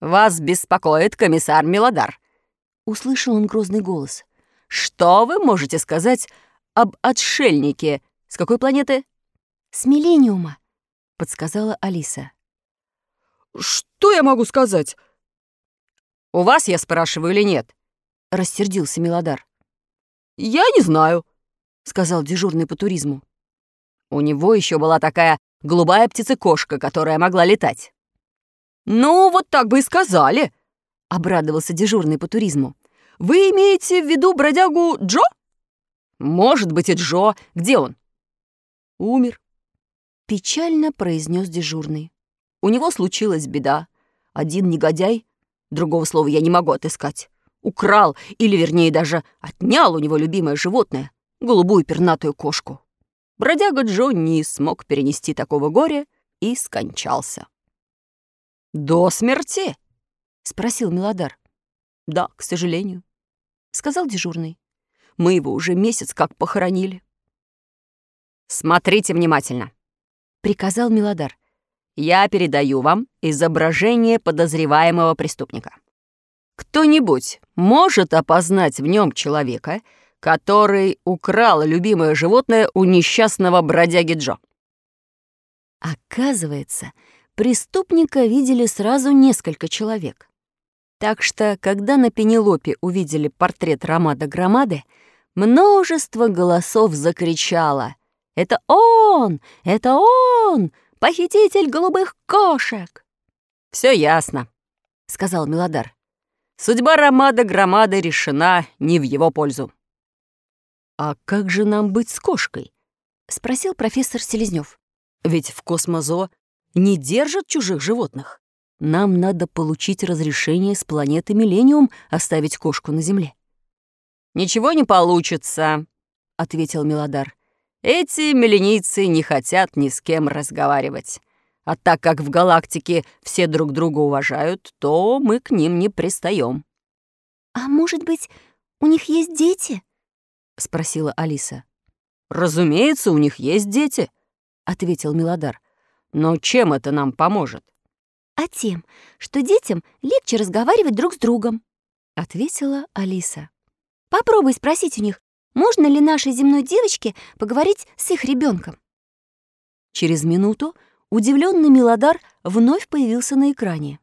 «Вас беспокоит комиссар Милодар», — услышал он грозный голос. «Что вы можете сказать об отшельнике? С какой планеты?» «С Миллениума», — подсказала Алиса. «Что я могу сказать?» «У вас, я спрашиваю, или нет?» — рассердился Милодар. «Я не знаю», — сказал дежурный по туризму. У него еще была такая голубая птица-кошка, которая могла летать. «Ну, вот так бы и сказали», — обрадовался дежурный по туризму. «Вы имеете в виду бродягу Джо?» «Может быть, и Джо. Где он?» «Умер», — печально произнес дежурный. «У него случилась беда. Один негодяй, другого слова я не могу отыскать, украл, или, вернее, даже отнял у него любимое животное, голубую пернатую кошку. Бродяга Джо не смог перенести такого горя и скончался. «До смерти?» — спросил Милодар. «Да, к сожалению», — сказал дежурный. «Мы его уже месяц как похоронили». «Смотрите внимательно», — приказал Милодар. «Я передаю вам изображение подозреваемого преступника. Кто-нибудь может опознать в нем человека, который украл любимое животное у несчастного бродяги Джо?» Оказывается, преступника видели сразу несколько человек. Так что, когда на Пенелопе увидели портрет Ромада Громады, множество голосов закричало «Это он! Это он! Похититель голубых кошек!» «Все ясно», — сказал Милодар. «Судьба Ромада Громады решена не в его пользу». «А как же нам быть с кошкой?» — спросил профессор Селезнёв. «Ведь в космозо не держат чужих животных. Нам надо получить разрешение с планеты Миллениум оставить кошку на Земле». «Ничего не получится», — ответил Милодар. «Эти меленийцы не хотят ни с кем разговаривать. А так как в галактике все друг друга уважают, то мы к ним не пристаем. «А может быть, у них есть дети?» — спросила Алиса. «Разумеется, у них есть дети», — ответил Милодар. Но чем это нам поможет? А тем, что детям легче разговаривать друг с другом, ответила Алиса. Попробуй спросить у них, можно ли нашей земной девочке поговорить с их ребенком. Через минуту удивленный Милодар вновь появился на экране.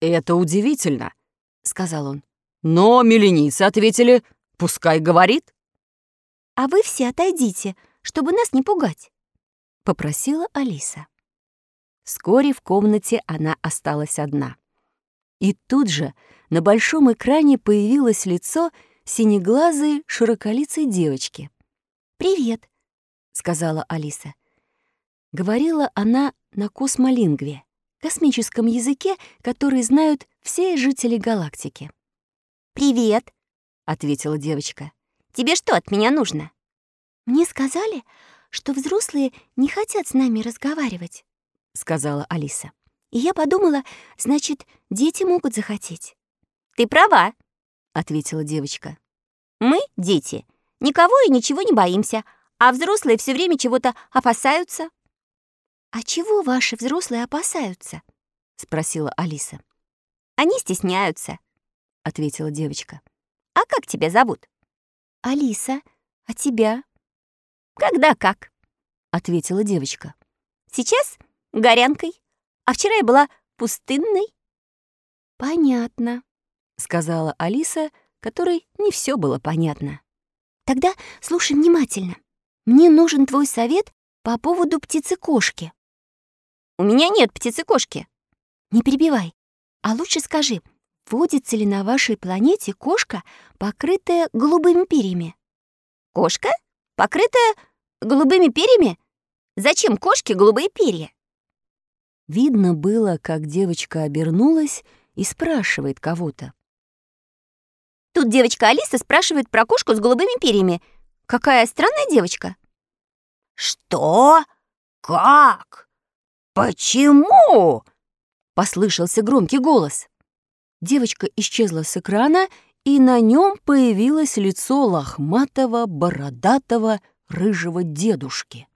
«Это удивительно», — сказал он. «Но милленицы ответили, пускай говорит». «А вы все отойдите, чтобы нас не пугать», — попросила Алиса. Вскоре в комнате она осталась одна. И тут же на большом экране появилось лицо синеглазой широколицей девочки. «Привет», — сказала Алиса. Говорила она на космолингве, космическом языке, который знают все жители галактики. «Привет», — ответила девочка. «Тебе что от меня нужно?» «Мне сказали, что взрослые не хотят с нами разговаривать», — сказала Алиса. «И я подумала, значит, дети могут захотеть». «Ты права», — ответила девочка. «Мы, дети, никого и ничего не боимся, а взрослые все время чего-то опасаются». «А чего ваши взрослые опасаются?» — спросила Алиса. «Они стесняются», — ответила девочка. «А как тебя зовут?» «Алиса. А тебя?» «Когда как?» — ответила девочка. «Сейчас горянкой, а вчера я была пустынной». «Понятно», — сказала Алиса, которой не все было понятно. «Тогда слушай внимательно. Мне нужен твой совет по поводу птицы-кошки». «У меня нет птицы-кошки». «Не перебивай. А лучше скажи, водится ли на вашей планете кошка, покрытая голубыми перьями?» «Кошка?» Покрытая голубыми перьями? Зачем кошке голубые перья?» Видно было, как девочка обернулась и спрашивает кого-то. Тут девочка Алиса спрашивает про кошку с голубыми перьями. Какая странная девочка. «Что? Как? Почему?» — послышался громкий голос. Девочка исчезла с экрана, и на нем появилось лицо лохматого, бородатого, рыжего дедушки.